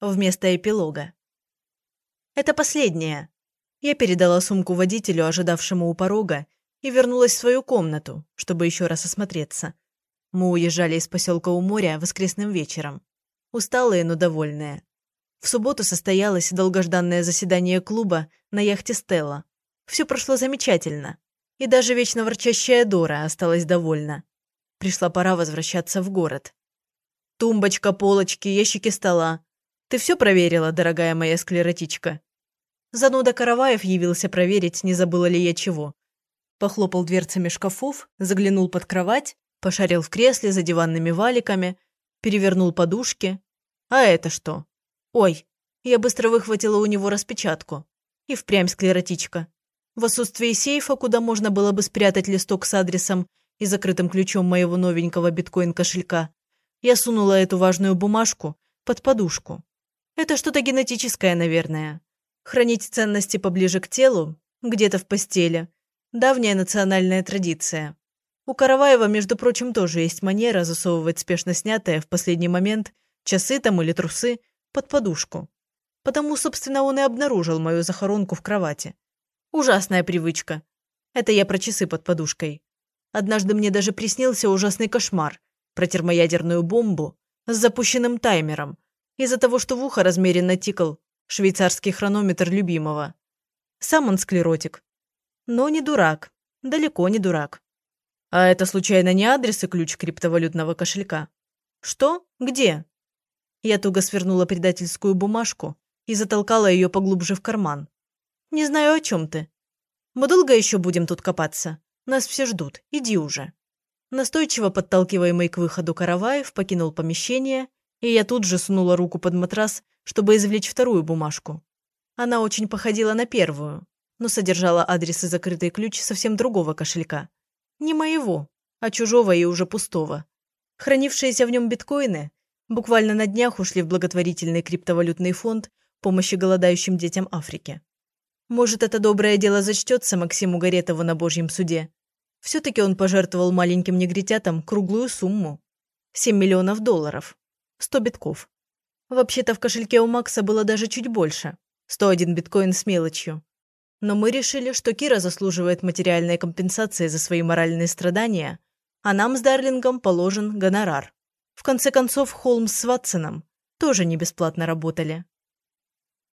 вместо эпилога. «Это последнее». Я передала сумку водителю, ожидавшему у порога, и вернулась в свою комнату, чтобы еще раз осмотреться. Мы уезжали из поселка у моря воскресным вечером. Усталые, но довольные. В субботу состоялось долгожданное заседание клуба на яхте «Стелла». Все прошло замечательно. И даже вечно ворчащая Дора осталась довольна. Пришла пора возвращаться в город. Тумбочка, полочки, ящики стола. Ты все проверила, дорогая моя склеротичка? Зануда Караваев явился проверить, не забыла ли я чего. Похлопал дверцами шкафов, заглянул под кровать, пошарил в кресле за диванными валиками, перевернул подушки. А это что? Ой, я быстро выхватила у него распечатку. И впрямь склеротичка. В отсутствии сейфа, куда можно было бы спрятать листок с адресом и закрытым ключом моего новенького биткоин-кошелька, я сунула эту важную бумажку под подушку. Это что-то генетическое, наверное. Хранить ценности поближе к телу, где-то в постели. Давняя национальная традиция. У Караваева, между прочим, тоже есть манера засовывать спешно снятое в последний момент часы там или трусы под подушку. Потому, собственно, он и обнаружил мою захоронку в кровати. Ужасная привычка. Это я про часы под подушкой. Однажды мне даже приснился ужасный кошмар про термоядерную бомбу с запущенным таймером из-за того, что в ухо размеренно тикал швейцарский хронометр любимого. Сам он склеротик. Но не дурак. Далеко не дурак. А это случайно не адрес и ключ криптовалютного кошелька? Что? Где? Я туго свернула предательскую бумажку и затолкала ее поглубже в карман. «Не знаю, о чем ты. Мы долго еще будем тут копаться? Нас все ждут. Иди уже». Настойчиво подталкиваемый к выходу Караваев покинул помещение, и я тут же сунула руку под матрас, чтобы извлечь вторую бумажку. Она очень походила на первую, но содержала адрес и закрытый ключ совсем другого кошелька. Не моего, а чужого и уже пустого. Хранившиеся в нем биткоины буквально на днях ушли в благотворительный криптовалютный фонд помощи голодающим детям Африки. Может, это доброе дело зачтется Максиму Горетову на Божьем суде. Все-таки он пожертвовал маленьким негритятам круглую сумму. 7 миллионов долларов. 100 битков. Вообще-то в кошельке у Макса было даже чуть больше. 101 биткоин с мелочью. Но мы решили, что Кира заслуживает материальной компенсации за свои моральные страдания, а нам с Дарлингом положен гонорар. В конце концов, Холмс с Ватсоном тоже не бесплатно работали.